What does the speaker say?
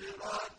صراط